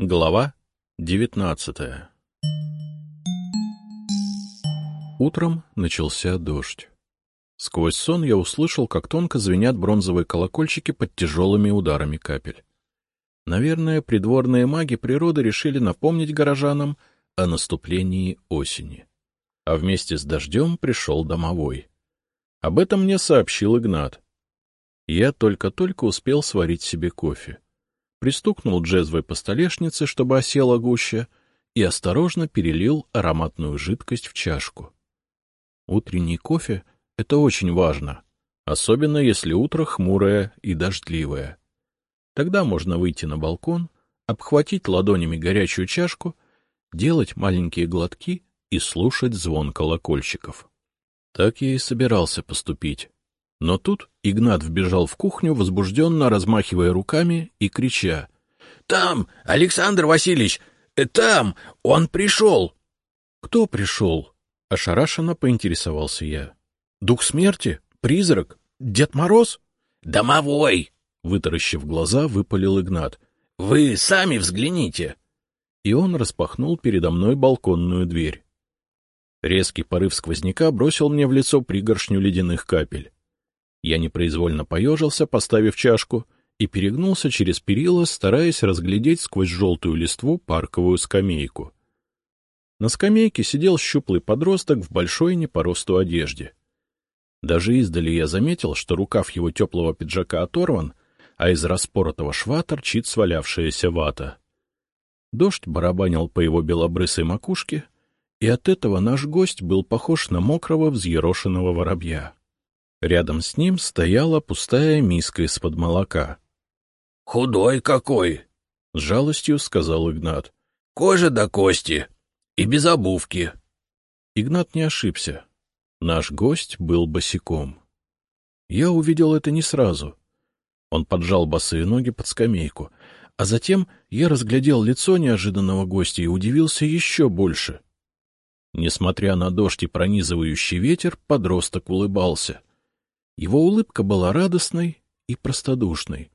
Глава девятнадцатая Утром начался дождь. Сквозь сон я услышал, как тонко звенят бронзовые колокольчики под тяжелыми ударами капель. Наверное, придворные маги природы решили напомнить горожанам о наступлении осени. А вместе с дождем пришел домовой. Об этом мне сообщил Игнат. Я только-только успел сварить себе кофе пристукнул джезвой по столешнице, чтобы осела гуще, и осторожно перелил ароматную жидкость в чашку. Утренний кофе — это очень важно, особенно если утро хмурое и дождливое. Тогда можно выйти на балкон, обхватить ладонями горячую чашку, делать маленькие глотки и слушать звон колокольчиков. Так я и собирался поступить. Но тут Игнат вбежал в кухню, возбужденно размахивая руками и крича. — Там, Александр Васильевич! Э, там! Он пришел! — Кто пришел? — ошарашенно поинтересовался я. — Дух смерти? Призрак? Дед Мороз? — Домовой! — вытаращив глаза, выпалил Игнат. — Вы сами взгляните! И он распахнул передо мной балконную дверь. Резкий порыв сквозняка бросил мне в лицо пригоршню ледяных капель. Я непроизвольно поежился, поставив чашку, и перегнулся через перила, стараясь разглядеть сквозь желтую листву парковую скамейку. На скамейке сидел щуплый подросток в большой не по росту одежде. Даже издали я заметил, что рукав его теплого пиджака оторван, а из распоротого шва торчит свалявшаяся вата. Дождь барабанил по его белобрысой макушке, и от этого наш гость был похож на мокрого взъерошенного воробья. Рядом с ним стояла пустая миска из-под молока. — Худой какой! — с жалостью сказал Игнат. — Кожа до кости и без обувки. Игнат не ошибся. Наш гость был босиком. Я увидел это не сразу. Он поджал босые ноги под скамейку, а затем я разглядел лицо неожиданного гостя и удивился еще больше. Несмотря на дождь и пронизывающий ветер, подросток улыбался — его улыбка была радостной и простодушной.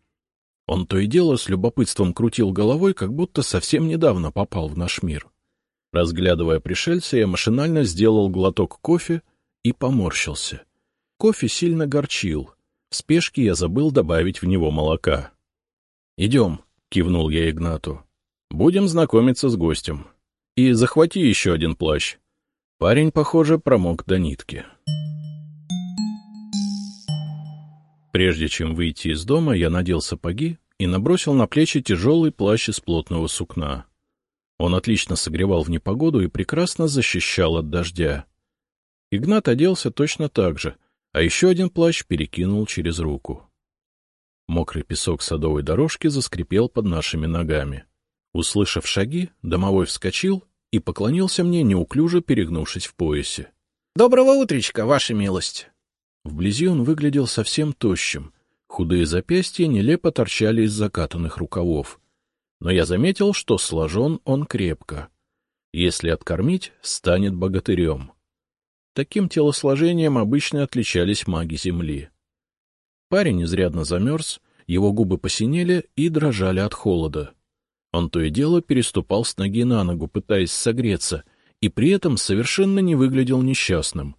Он то и дело с любопытством крутил головой, как будто совсем недавно попал в наш мир. Разглядывая пришельца, я машинально сделал глоток кофе и поморщился. Кофе сильно горчил. В спешке я забыл добавить в него молока. — Идем, — кивнул я Игнату. — Будем знакомиться с гостем. И захвати еще один плащ. Парень, похоже, промок до нитки. Прежде чем выйти из дома, я надел сапоги и набросил на плечи тяжелый плащ из плотного сукна. Он отлично согревал в непогоду и прекрасно защищал от дождя. Игнат оделся точно так же, а еще один плащ перекинул через руку. Мокрый песок садовой дорожки заскрипел под нашими ногами. Услышав шаги, домовой вскочил и поклонился мне, неуклюже перегнувшись в поясе. — Доброго утречка, ваша милость! Вблизи он выглядел совсем тощим, худые запястья нелепо торчали из закатанных рукавов. Но я заметил, что сложен он крепко. Если откормить, станет богатырем. Таким телосложением обычно отличались маги Земли. Парень изрядно замерз, его губы посинели и дрожали от холода. Он то и дело переступал с ноги на ногу, пытаясь согреться, и при этом совершенно не выглядел несчастным.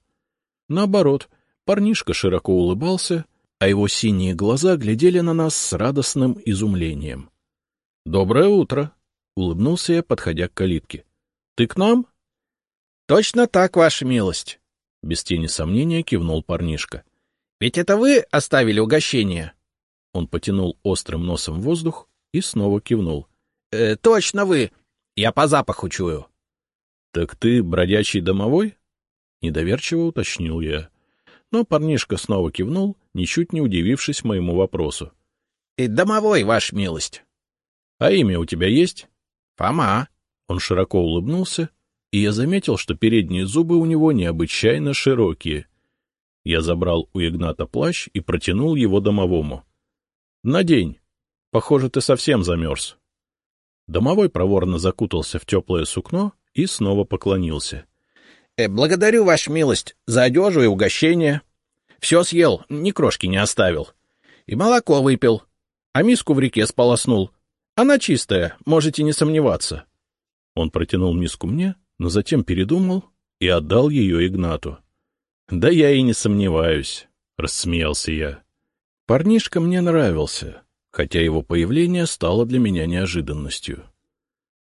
Наоборот, Парнишка широко улыбался, а его синие глаза глядели на нас с радостным изумлением. — Доброе утро! — улыбнулся я, подходя к калитке. — Ты к нам? — Точно так, ваша милость! — без тени сомнения кивнул парнишка. — Ведь это вы оставили угощение? Он потянул острым носом воздух и снова кивнул. «Э, — Точно вы! Я по запаху чую. — Так ты бродячий домовой? — недоверчиво уточнил я. Но парнишка снова кивнул, ничуть не удивившись моему вопросу. — Домовой, ваша милость. — А имя у тебя есть? — Фома. Он широко улыбнулся, и я заметил, что передние зубы у него необычайно широкие. Я забрал у Игната плащ и протянул его домовому. — Надень. Похоже, ты совсем замерз. Домовой проворно закутался в теплое сукно и снова поклонился. —— Благодарю, Ваша милость, за одежу и угощение. Все съел, ни крошки не оставил. И молоко выпил, а миску в реке сполоснул. Она чистая, можете не сомневаться. Он протянул миску мне, но затем передумал и отдал ее Игнату. — Да я и не сомневаюсь, — рассмеялся я. Парнишка мне нравился, хотя его появление стало для меня неожиданностью.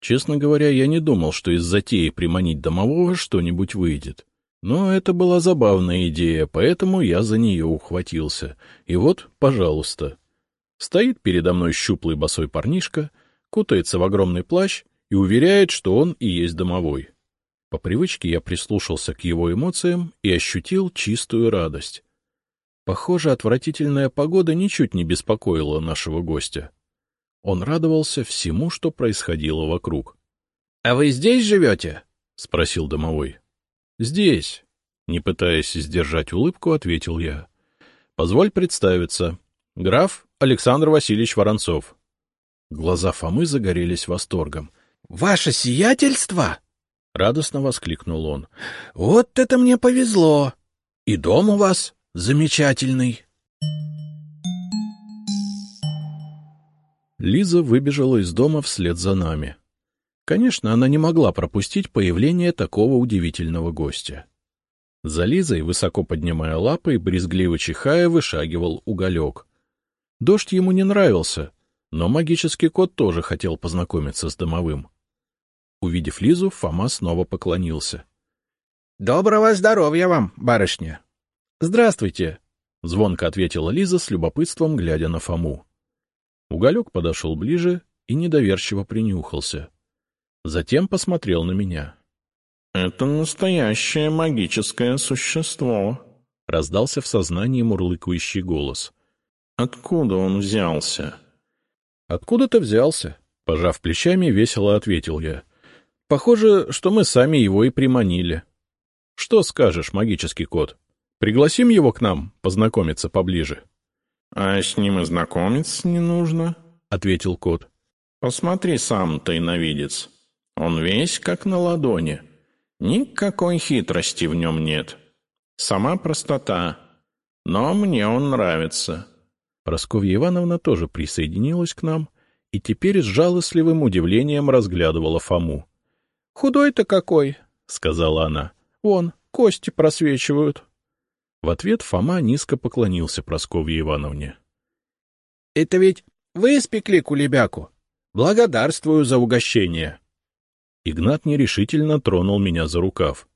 Честно говоря, я не думал, что из затеи приманить домового что-нибудь выйдет. Но это была забавная идея, поэтому я за нее ухватился. И вот, пожалуйста. Стоит передо мной щуплый босой парнишка, кутается в огромный плащ и уверяет, что он и есть домовой. По привычке я прислушался к его эмоциям и ощутил чистую радость. Похоже, отвратительная погода ничуть не беспокоила нашего гостя. Он радовался всему, что происходило вокруг. — А вы здесь живете? — спросил домовой. — Здесь. Не пытаясь сдержать улыбку, ответил я. — Позволь представиться. Граф Александр Васильевич Воронцов. Глаза Фомы загорелись восторгом. — Ваше сиятельство! — радостно воскликнул он. — Вот это мне повезло! И дом у вас замечательный! Лиза выбежала из дома вслед за нами. Конечно, она не могла пропустить появление такого удивительного гостя. За Лизой, высоко поднимая лапы и брезгливо чихая, вышагивал уголек. Дождь ему не нравился, но магический кот тоже хотел познакомиться с домовым. Увидев Лизу, Фома снова поклонился. — Доброго здоровья вам, барышня! — Здравствуйте! — звонко ответила Лиза с любопытством, глядя на Фому. Уголек подошел ближе и недоверчиво принюхался. Затем посмотрел на меня. — Это настоящее магическое существо, — раздался в сознании мурлыкающий голос. — Откуда он взялся? — Откуда-то взялся, — пожав плечами, весело ответил я. — Похоже, что мы сами его и приманили. — Что скажешь, магический кот? Пригласим его к нам познакомиться поближе? —— А с ним и знакомиться не нужно, — ответил кот. — Посмотри сам, тайновидец. Он весь как на ладони. Никакой хитрости в нем нет. Сама простота. Но мне он нравится. Просковья Ивановна тоже присоединилась к нам и теперь с жалостливым удивлением разглядывала Фому. — Худой-то какой, — сказала она. — Вон, кости просвечивают. В ответ Фома низко поклонился Прасковье Ивановне. — Это ведь вы испекли кулебяку? Благодарствую за угощение. Игнат нерешительно тронул меня за рукав.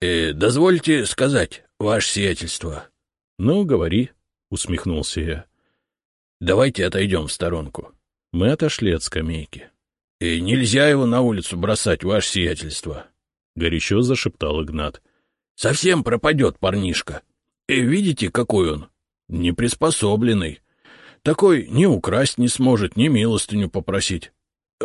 «Э, — Дозвольте сказать, ваше сиятельство. — Ну, говори, — усмехнулся я. — Давайте отойдем в сторонку. Мы отошли от скамейки. «Э, — Нельзя его на улицу бросать, ваше сиятельство, — горячо зашептал Игнат. Совсем пропадет парнишка. И видите, какой он? Неприспособленный. Такой ни украсть не сможет, ни милостыню попросить.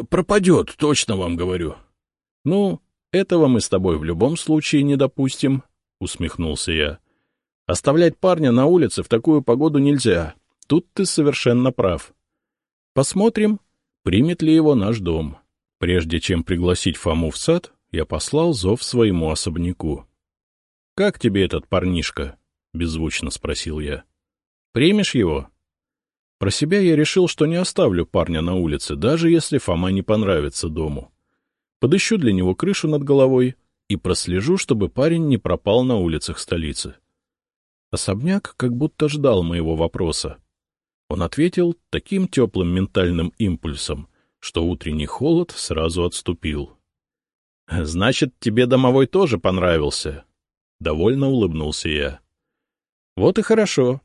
Пропадет, точно вам говорю. — Ну, этого мы с тобой в любом случае не допустим, — усмехнулся я. — Оставлять парня на улице в такую погоду нельзя. Тут ты совершенно прав. Посмотрим, примет ли его наш дом. Прежде чем пригласить Фому в сад, я послал зов своему особняку. — Как тебе этот парнишка? — беззвучно спросил я. — Примешь его? Про себя я решил, что не оставлю парня на улице, даже если Фома не понравится дому. Подыщу для него крышу над головой и прослежу, чтобы парень не пропал на улицах столицы. Особняк как будто ждал моего вопроса. Он ответил таким теплым ментальным импульсом, что утренний холод сразу отступил. — Значит, тебе домовой тоже понравился? Довольно улыбнулся я. — Вот и хорошо.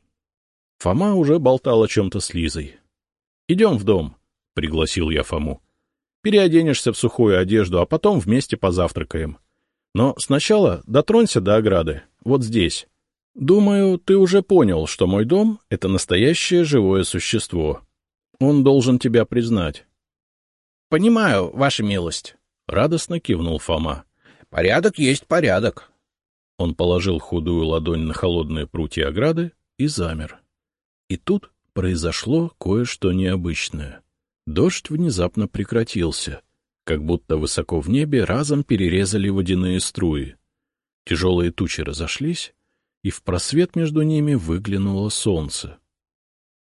Фома уже болтал о чем-то с Лизой. — Идем в дом, — пригласил я Фому. — Переоденешься в сухую одежду, а потом вместе позавтракаем. Но сначала дотронься до ограды, вот здесь. Думаю, ты уже понял, что мой дом — это настоящее живое существо. Он должен тебя признать. — Понимаю, ваша милость, — радостно кивнул Фома. — Порядок есть порядок. Он положил худую ладонь на холодные прутья ограды и замер. И тут произошло кое-что необычное. Дождь внезапно прекратился, как будто высоко в небе разом перерезали водяные струи. Тяжелые тучи разошлись, и в просвет между ними выглянуло солнце.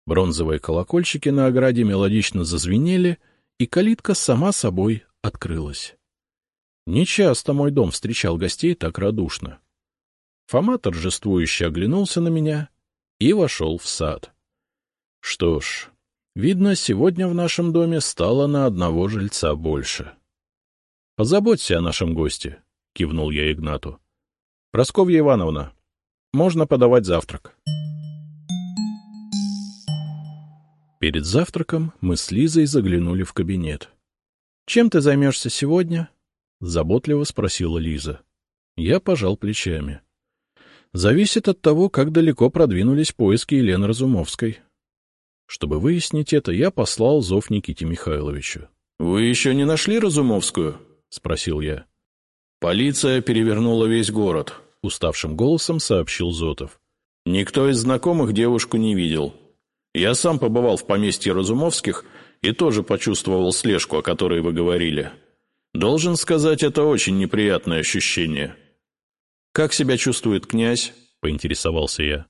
Бронзовые колокольчики на ограде мелодично зазвенели, и калитка сама собой открылась. Нечасто мой дом встречал гостей так радушно. Фома торжествующе оглянулся на меня и вошел в сад. Что ж, видно, сегодня в нашем доме стало на одного жильца больше. — Позаботься о нашем госте, — кивнул я Игнату. — Просковья Ивановна, можно подавать завтрак. Перед завтраком мы с Лизой заглянули в кабинет. — Чем ты займешься сегодня? — заботливо спросила Лиза. Я пожал плечами. — Зависит от того, как далеко продвинулись поиски Елены Разумовской. Чтобы выяснить это, я послал зов Никите Михайловичу. — Вы еще не нашли Разумовскую? — спросил я. — Полиция перевернула весь город, — уставшим голосом сообщил Зотов. — Никто из знакомых девушку не видел. — я сам побывал в поместье Разумовских и тоже почувствовал слежку, о которой вы говорили. Должен сказать, это очень неприятное ощущение. «Как себя чувствует князь?» — поинтересовался я.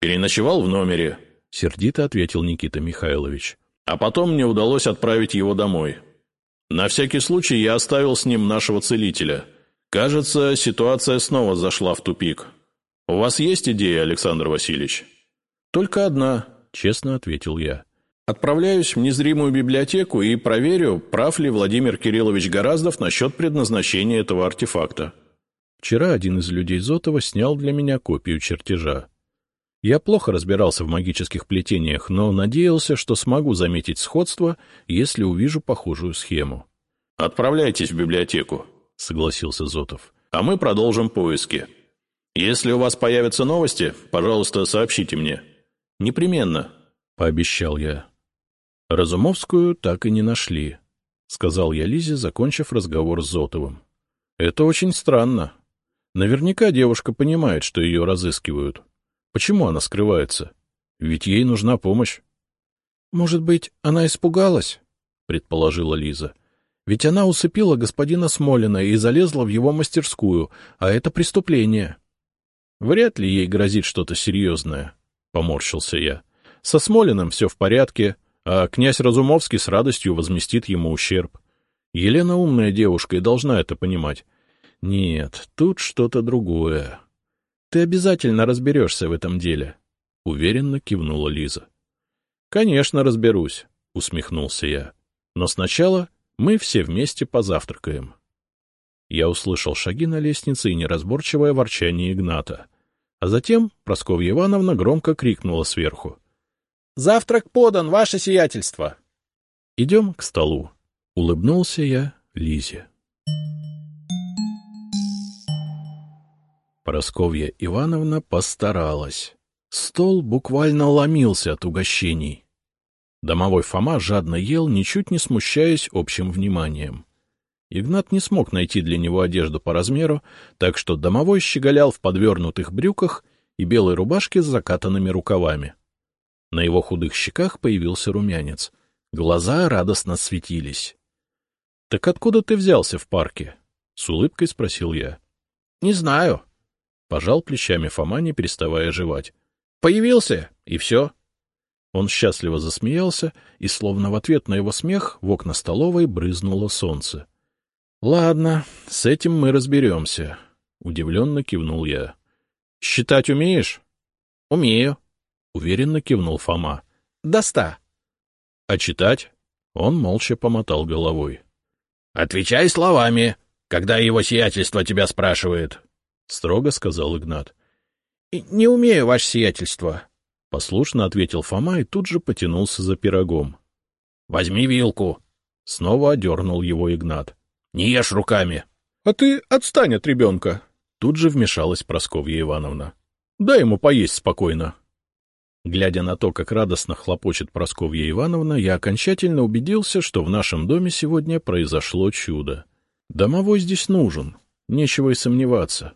«Переночевал в номере», — сердито ответил Никита Михайлович. «А потом мне удалось отправить его домой. На всякий случай я оставил с ним нашего целителя. Кажется, ситуация снова зашла в тупик. У вас есть идея, Александр Васильевич?» «Только одна», честно ответил я. Отправляюсь в незримую библиотеку и проверю, прав ли Владимир Кириллович Гораздов насчет предназначения этого артефакта. Вчера один из людей Зотова снял для меня копию чертежа. Я плохо разбирался в магических плетениях, но надеялся, что смогу заметить сходство, если увижу похожую схему. «Отправляйтесь в библиотеку», — согласился Зотов. «А мы продолжим поиски. Если у вас появятся новости, пожалуйста, сообщите мне». «Непременно», — пообещал я. «Разумовскую так и не нашли», — сказал я Лизе, закончив разговор с Зотовым. «Это очень странно. Наверняка девушка понимает, что ее разыскивают. Почему она скрывается? Ведь ей нужна помощь». «Может быть, она испугалась?» — предположила Лиза. «Ведь она усыпила господина Смолина и залезла в его мастерскую, а это преступление». «Вряд ли ей грозит что-то серьезное», поморщился я. Со Смолиным все в порядке, а князь Разумовский с радостью возместит ему ущерб. Елена умная девушка и должна это понимать. Нет, тут что-то другое. Ты обязательно разберешься в этом деле, — уверенно кивнула Лиза. — Конечно, разберусь, — усмехнулся я. Но сначала мы все вместе позавтракаем. Я услышал шаги на лестнице и неразборчивое ворчание Игната — а затем Прасковья Ивановна громко крикнула сверху. — Завтрак подан, ваше сиятельство! — Идем к столу. Улыбнулся я Лизе. Просковья Ивановна постаралась. Стол буквально ломился от угощений. Домовой Фома жадно ел, ничуть не смущаясь общим вниманием. Игнат не смог найти для него одежду по размеру, так что домовой щеголял в подвернутых брюках и белой рубашке с закатанными рукавами. На его худых щеках появился румянец. Глаза радостно светились. — Так откуда ты взялся в парке? — с улыбкой спросил я. — Не знаю. Пожал плечами Фома, не переставая жевать. — Появился, и все. Он счастливо засмеялся, и, словно в ответ на его смех, в окна столовой брызнуло солнце. —— Ладно, с этим мы разберемся, — удивленно кивнул я. — Считать умеешь? — Умею, — уверенно кивнул Фома. — До ста. — А читать? Он молча помотал головой. — Отвечай словами, когда его сиятельство тебя спрашивает, — строго сказал Игнат. — Не умею, ваше сиятельство, — послушно ответил Фома и тут же потянулся за пирогом. — Возьми вилку. Снова одернул его Игнат. Не ешь руками. — А ты отстань от ребенка. Тут же вмешалась Просковья Ивановна. — Дай ему поесть спокойно. Глядя на то, как радостно хлопочет Просковья Ивановна, я окончательно убедился, что в нашем доме сегодня произошло чудо. Домовой здесь нужен, нечего и сомневаться. —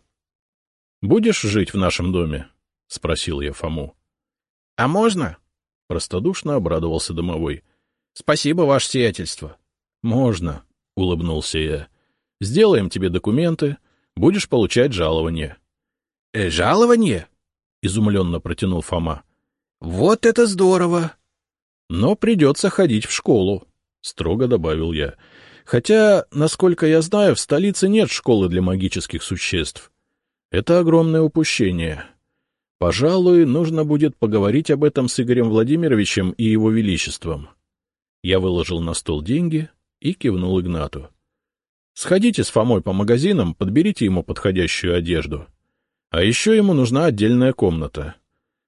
Будешь жить в нашем доме? — спросил я Фому. — А можно? — простодушно обрадовался домовой. — Спасибо, ваше сиятельство. — Можно, — улыбнулся я. — Сделаем тебе документы, будешь получать жалование. — Э, Жалование? — изумленно протянул Фома. — Вот это здорово! — Но придется ходить в школу, — строго добавил я. — Хотя, насколько я знаю, в столице нет школы для магических существ. Это огромное упущение. Пожалуй, нужно будет поговорить об этом с Игорем Владимировичем и его величеством. Я выложил на стол деньги и кивнул Игнату. — Сходите с Фомой по магазинам, подберите ему подходящую одежду. А еще ему нужна отдельная комната.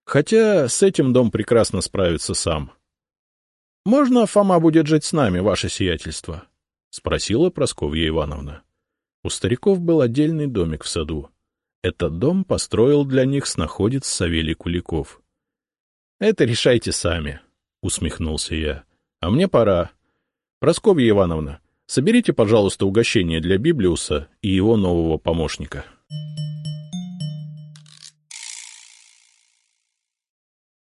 Хотя с этим дом прекрасно справится сам. — Можно Фома будет жить с нами, ваше сиятельство? — спросила Просковья Ивановна. У стариков был отдельный домик в саду. Этот дом построил для них снаходец Савелий Куликов. — Это решайте сами, — усмехнулся я. — А мне пора. Просковья Ивановна, соберите, пожалуйста, угощение для Библиуса и его нового помощника. —